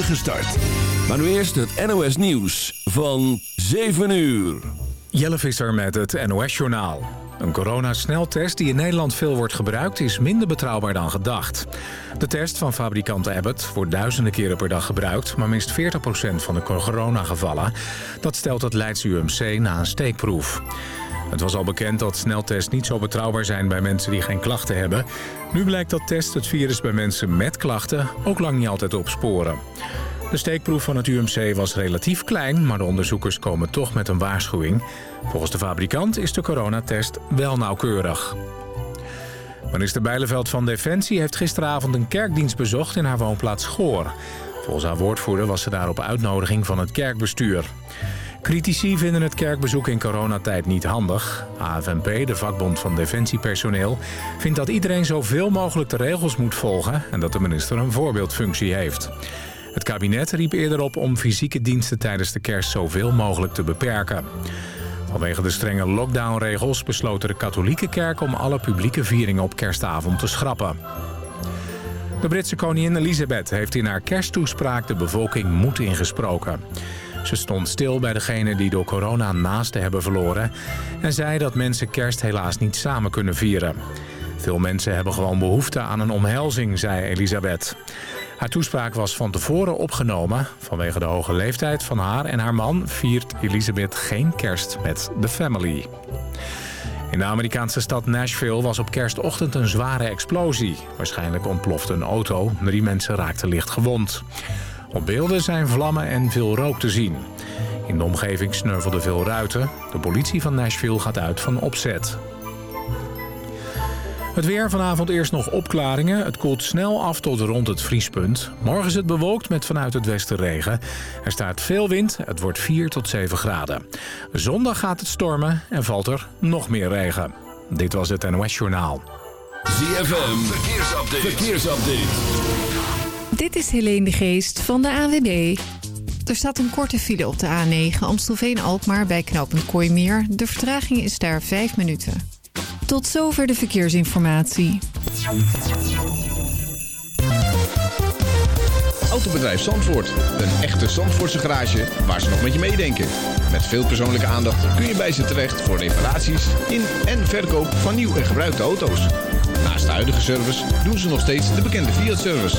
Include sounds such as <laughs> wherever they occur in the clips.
start. Maar nu eerst het NOS Nieuws van 7 uur. Jelle Visser met het NOS Journaal. Een coronasneltest die in Nederland veel wordt gebruikt... is minder betrouwbaar dan gedacht. De test van fabrikant Abbott wordt duizenden keren per dag gebruikt... maar minst 40% van de coronagevallen. Dat stelt het Leids UMC na een steekproef. Het was al bekend dat sneltests niet zo betrouwbaar zijn bij mensen die geen klachten hebben. Nu blijkt dat test het virus bij mensen met klachten ook lang niet altijd opsporen. De steekproef van het UMC was relatief klein, maar de onderzoekers komen toch met een waarschuwing. Volgens de fabrikant is de coronatest wel nauwkeurig. Minister Bijleveld van Defensie heeft gisteravond een kerkdienst bezocht in haar woonplaats Goor. Volgens haar woordvoerder was ze daar op uitnodiging van het kerkbestuur. Critici vinden het kerkbezoek in coronatijd niet handig. AFNP, de vakbond van defensiepersoneel, vindt dat iedereen zoveel mogelijk de regels moet volgen... en dat de minister een voorbeeldfunctie heeft. Het kabinet riep eerder op om fysieke diensten tijdens de kerst zoveel mogelijk te beperken. Vanwege de strenge lockdownregels besloten de katholieke kerk om alle publieke vieringen op kerstavond te schrappen. De Britse koningin Elizabeth heeft in haar kersttoespraak de bevolking moed ingesproken. Ze stond stil bij degenen die door corona naasten hebben verloren... en zei dat mensen kerst helaas niet samen kunnen vieren. Veel mensen hebben gewoon behoefte aan een omhelzing, zei Elisabeth. Haar toespraak was van tevoren opgenomen. Vanwege de hoge leeftijd van haar en haar man viert Elisabeth geen kerst met de family. In de Amerikaanse stad Nashville was op kerstochtend een zware explosie. Waarschijnlijk ontplofte een auto. Drie mensen raakten licht gewond. Op beelden zijn vlammen en veel rook te zien. In de omgeving sneuvelden veel ruiten. De politie van Nashville gaat uit van opzet. Het weer vanavond eerst nog opklaringen. Het koelt snel af tot rond het vriespunt. Morgen is het bewolkt met vanuit het westen regen. Er staat veel wind. Het wordt 4 tot 7 graden. Zondag gaat het stormen en valt er nog meer regen. Dit was het NOS Journaal. ZFM, verkeersupdate. verkeersupdate. Dit is Helene de Geest van de AWB. Er staat een korte file op de A9 Amstelveen-Alkmaar bij knooppunt Kooimeer. De vertraging is daar 5 minuten. Tot zover de verkeersinformatie. Autobedrijf Zandvoort. Een echte Zandvoortse garage waar ze nog met je meedenken. Met veel persoonlijke aandacht kun je bij ze terecht voor reparaties in en verkoop van nieuw en gebruikte auto's. Naast de huidige service doen ze nog steeds de bekende Fiat-service.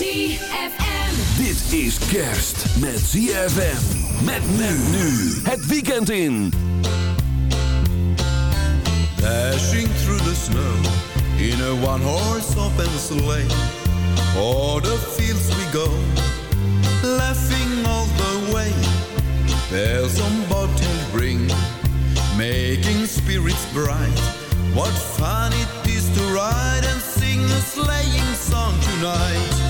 ZFM. Dit is kerst met ZFM. Met men nu. Het weekend in. Dashing through the snow in a one-horse open sleigh. O'er the fields we go, laughing all the way. Bells on bobtail ring, making spirits bright. What fun it is to ride and sing a sleighing song tonight.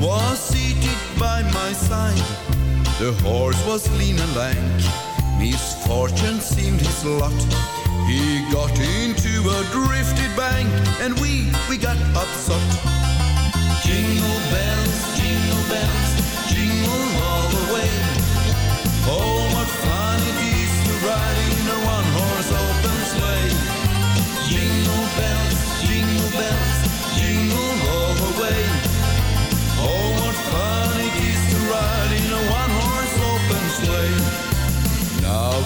was seated by my side. The horse was lean and lank, misfortune seemed his lot. He got into a drifted bank, and we, we got upset. Jingle bells, jingle bells, jingle all the way. Oh, what fun it is to ride in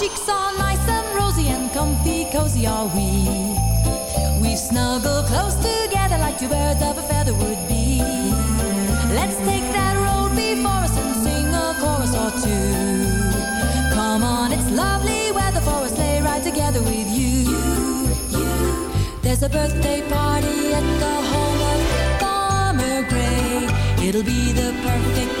cheeks are nice and rosy and comfy, cozy are we. We snuggle close together like two birds of a feather would be. Let's take that road before us and sing a chorus or two. Come on, it's lovely weather for a sleigh ride together with you. you, you. There's a birthday party at the home of Farmer Gray. It'll be the perfect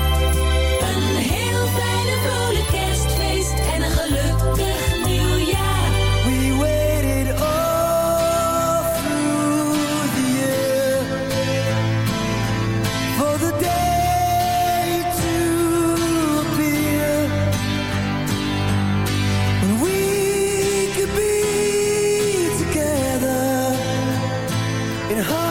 heart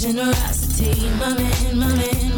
Generosity, my man, my man,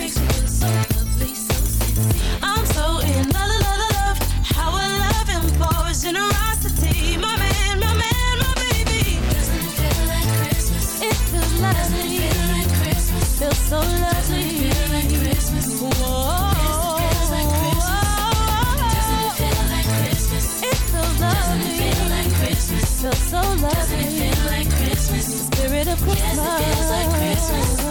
Feels like Christmas.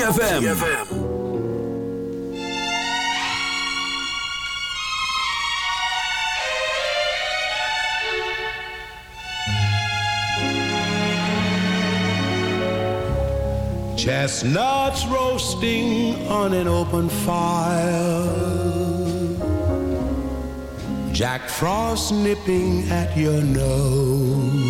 ZFM. Chestnuts roasting on an open fire. Jack Frost nipping at your nose.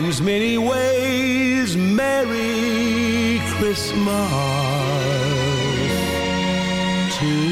times, many ways, Merry Christmas to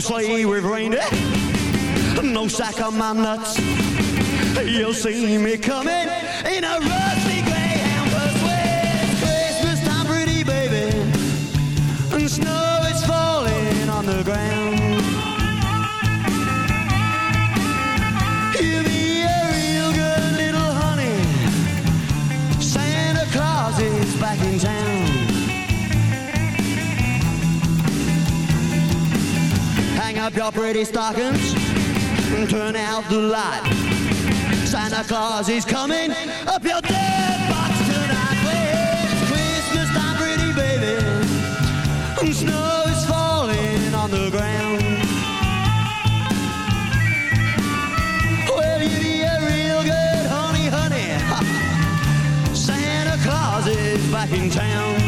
don't? No sack on my nuts. You'll see me coming in a row. up your pretty stockings and turn out the light. Santa Claus is coming up your dead box tonight. Well, it's Christmas time, pretty baby. And snow is falling on the ground. Well, you be a real good honey, honey. <laughs> Santa Claus is back in town.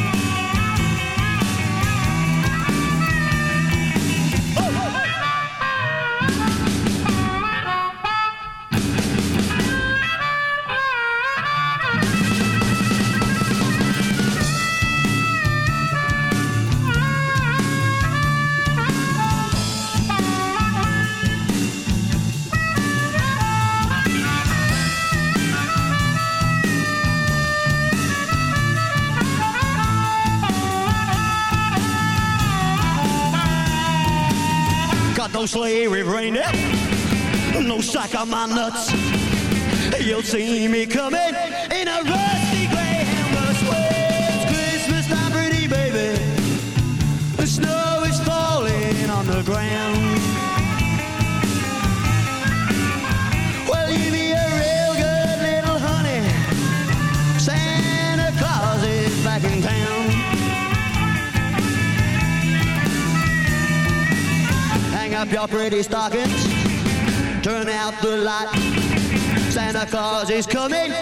slavery raining. No sack on my nuts. You'll see me coming in a row. Your pretty stockings. Turn out the light. Santa Claus is coming.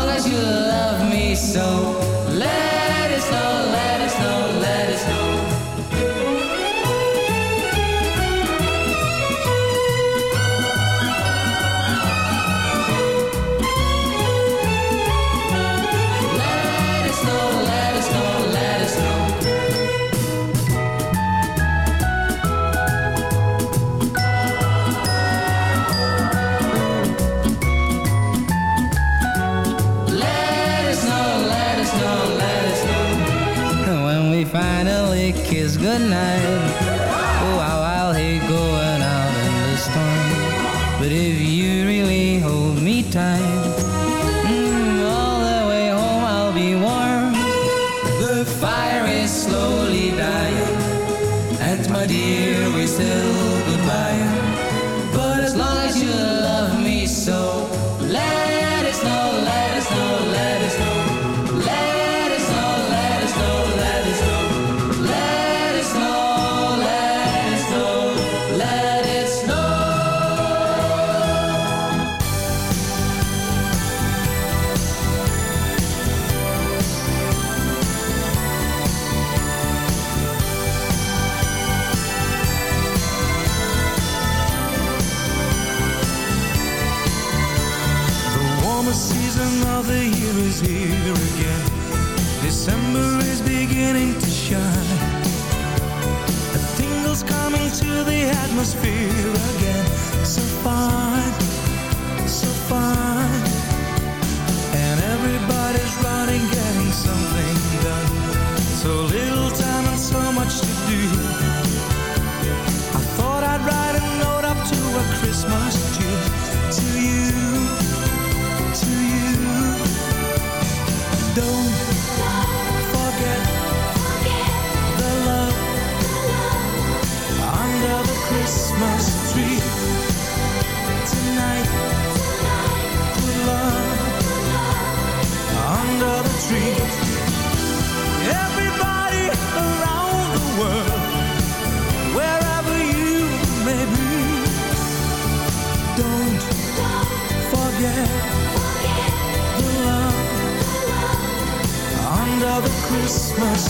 Long as you love me so, let good night. Christmas